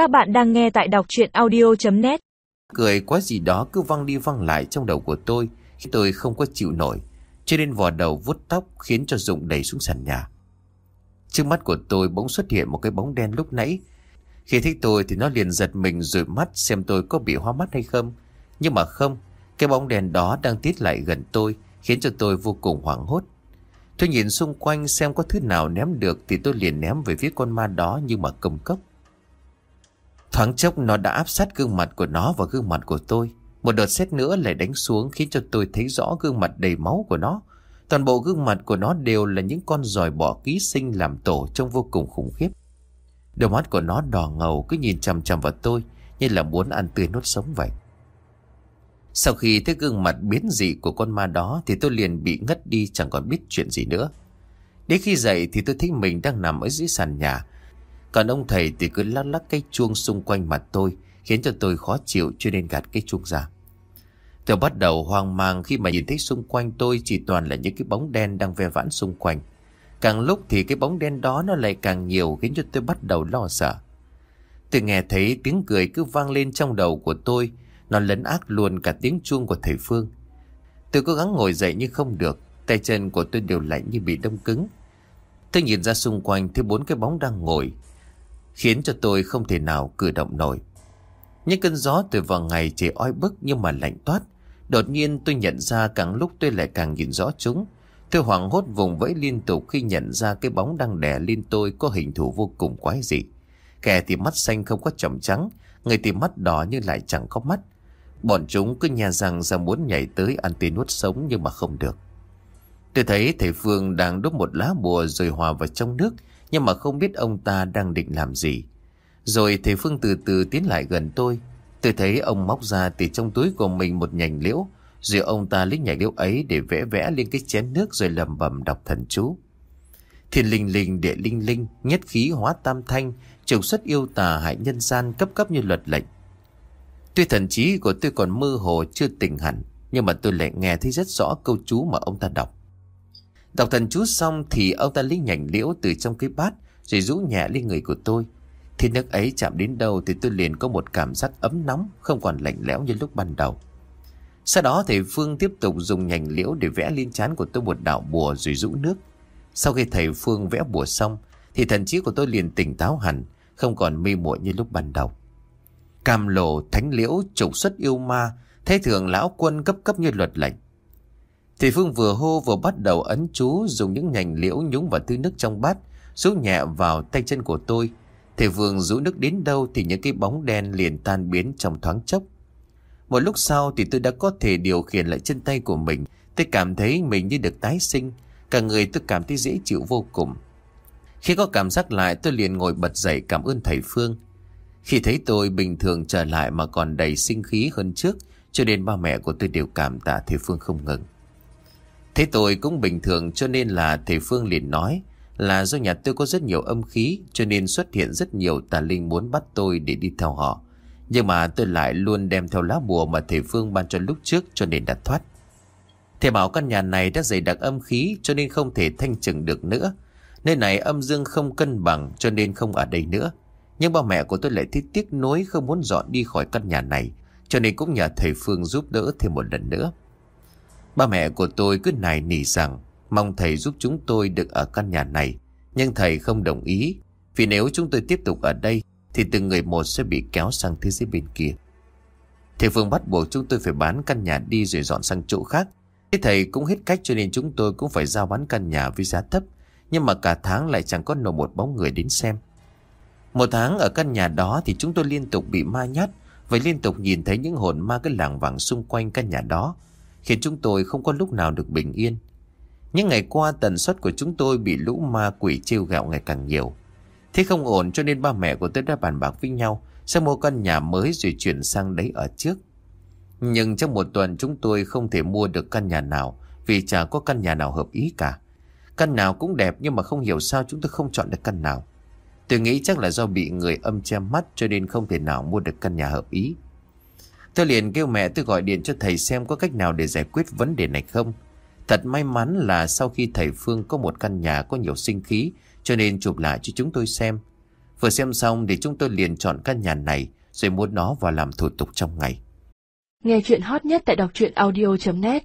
Các bạn đang nghe tại đọc chuyện audio.net Cười quá gì đó cứ văng đi văng lại trong đầu của tôi, Khi tôi không có chịu nổi, Cho nên vò đầu vuốt tóc khiến cho Dụng đẩy xuống sàn nhà. Trước mắt của tôi bỗng xuất hiện một cái bóng đen lúc nãy. Khi thấy tôi thì nó liền giật mình rồi mắt xem tôi có bị hoa mắt hay không. Nhưng mà không, Cái bóng đen đó đang tiến lại gần tôi, Khiến cho tôi vô cùng hoảng hốt. Tôi nhìn xung quanh xem có thứ nào ném được Thì tôi liền ném về phía con ma đó nhưng mà công cốc. Thoáng chốc nó đã áp sát gương mặt của nó vào gương mặt của tôi. Một đợt xét nữa lại đánh xuống Khiến cho tôi thấy rõ gương mặt đầy máu của nó. Toàn bộ gương mặt của nó đều là những con giòi bỏ ký sinh làm tổ trông vô cùng khủng khiếp. Đôi mắt của nó đỏ ngầu, cứ nhìn chằm chằm vào tôi, Như là muốn ăn tươi nốt sống vậy. Sau khi thấy gương mặt biến dị của con ma đó Thì tôi liền bị ngất đi, chẳng còn biết chuyện gì nữa. Đến khi dậy thì tôi thấy mình đang nằm ở dưới sàn nhà còn ông thầy thì cứ lắc lắc cái chuông xung quanh mặt tôi Khiến cho tôi khó chịu cho nên gạt cái chuông ra Tôi bắt đầu hoang mang khi mà nhìn thấy xung quanh tôi chỉ toàn là những cái bóng đen đang ve vãn xung quanh. Càng lúc thì cái bóng đen đó nó lại càng nhiều khiến cho tôi bắt đầu lo sợ. Tôi nghe thấy tiếng cười cứ vang lên trong đầu của tôi, nó lấn ác luôn cả tiếng chuông của thầy Phương. Tôi cố gắng ngồi dậy nhưng không được, tay chân của tôi đều lạnh như bị đông cứng. Tôi nhìn ra xung quanh thấy bốn cái bóng đang ngồi, khiến cho tôi không thể nào cử động nổi. Những cơn gió từ vào ngày chỉ oi bức nhưng mà lạnh toát. Đột nhiên tôi nhận ra càng lúc tôi lại càng nhìn rõ chúng. Tôi hoảng hốt vùng vẫy liên tục khi nhận ra cái bóng đang đè lên tôi có hình thù vô cùng quái dị. Kẻ thì mắt xanh không có trầm trắng, người thì mắt đỏ nhưng lại chẳng có mắt. Bọn chúng cứ nhà rằng ra muốn nhảy tới ăn tươi nuốt sống nhưng mà không được. Tôi thấy thầy Phương đang đốt một lá bùa rồi hòa vào trong nước nhưng mà không biết ông ta đang định làm gì. Rồi thầy Phương từ từ tiến lại gần tôi. Tôi thấy ông móc ra từ trong túi của mình một nhành liễu. Rồi ông ta lấy nhành liễu ấy để vẽ vẽ lên cái chén nước rồi lầm bầm đọc thần chú. Thiên linh linh, địa linh linh, Nhất khí hóa tam thanh, Trục xuất yêu tà hại nhân gian cấp cấp như luật lệnh. Tuy thần trí của tôi còn mơ hồ, chưa tỉnh hẳn, Nhưng mà tôi lại nghe thấy rất rõ câu chú mà ông ta đọc. Đọc thần chú xong thì ông ta lấy nhành liễu từ trong cái bát rồi rũ nhẹ lên người của tôi. Thì nước ấy chạm đến đâu thì tôi liền có một cảm giác ấm nóng, không còn lạnh lẽo như lúc ban đầu. Sau đó thầy Phương tiếp tục dùng nhành liễu để vẽ lên trán của tôi một đạo bùa rồi rũ nước. Sau khi thầy Phương vẽ bùa xong thì thần trí của tôi liền tỉnh táo hẳn, không còn mê muội như lúc ban đầu. Cam lộ, thánh liễu, trục xuất yêu ma, thế thường lão quân cấp cấp như luật lệnh thì Phương vừa hô vừa bắt đầu ấn chú dùng những nhành liễu nhúng vào thứ nước trong bát, rút nhẹ vào tay chân của tôi. Thì Phương rũ nước đến đâu thì những cái bóng đen liền tan biến trong thoáng chốc. Một lúc sau thì tôi đã có thể điều khiển lại chân tay của mình. Tôi cảm thấy mình như được tái sinh. Cả người tôi cảm thấy dễ chịu vô cùng. Khi có cảm giác lại tôi liền ngồi bật dậy cảm ơn thầy Phương. Khi thấy tôi bình thường trở lại mà còn đầy sinh khí hơn trước, cho nên ba mẹ của tôi đều cảm tạ thầy Phương không ngừng. Thế tôi cũng bình thường cho nên là thầy Phương liền nói là do nhà tôi có rất nhiều âm khí cho nên xuất hiện rất nhiều tà linh muốn bắt tôi để đi theo họ. Nhưng mà tôi lại luôn đem theo lá bùa mà thầy Phương ban cho lúc trước cho nên đã thoát. Thầy bảo căn nhà này đã dày đặc âm khí cho nên không thể thanh trừng được nữa. Nơi này âm dương không cân bằng cho nên không ở đây nữa. Nhưng ba mẹ của tôi lại thích tiếc nối không muốn dọn đi khỏi căn nhà này, cho nên cũng nhờ thầy Phương giúp đỡ thêm một lần nữa. Ba mẹ của tôi cứ nài nỉ rằng mong thầy giúp chúng tôi được ở căn nhà này. Nhưng thầy không đồng ý, vì nếu chúng tôi tiếp tục ở đây, thì từng người một sẽ bị kéo sang thế giới bên kia. Thầy Phương bắt buộc chúng tôi phải bán căn nhà đi rồi dọn sang chỗ khác. Thế thầy cũng hết cách cho nên chúng tôi cũng phải giao bán căn nhà với giá thấp. Nhưng mà cả tháng lại chẳng có nổi một bóng người đến xem. Một tháng ở căn nhà đó thì chúng tôi liên tục bị ma nhát và liên tục nhìn thấy những hồn ma cái làng vàng xung quanh căn nhà đó khiến chúng tôi không có lúc nào được bình yên. Những ngày qua, tần suất của chúng tôi bị lũ ma quỷ trêu gạo ngày càng nhiều. Thế không ổn, cho nên ba mẹ của tôi đã bàn bạc với nhau sẽ mua căn nhà mới rồi chuyển sang đấy ở trước. Nhưng trong một tuần, chúng tôi không thể mua được căn nhà nào vì chả có căn nhà nào hợp ý cả. Căn nào cũng đẹp nhưng mà không hiểu sao chúng tôi không chọn được căn nào. Tôi nghĩ chắc là do bị người âm che mắt cho nên không thể nào mua được căn nhà hợp ý. Tôi liền kêu mẹ tôi gọi điện cho thầy xem có cách nào để giải quyết vấn đề này không. Thật may mắn là sau khi thầy Phương có một căn nhà có nhiều sinh khí, cho nên chụp lại cho chúng tôi xem. Vừa xem xong thì chúng tôi liền chọn căn nhà này, rồi mua nó vào làm thủ tục trong ngày. Nghe chuyện hot nhất tại đọc truyện audio.net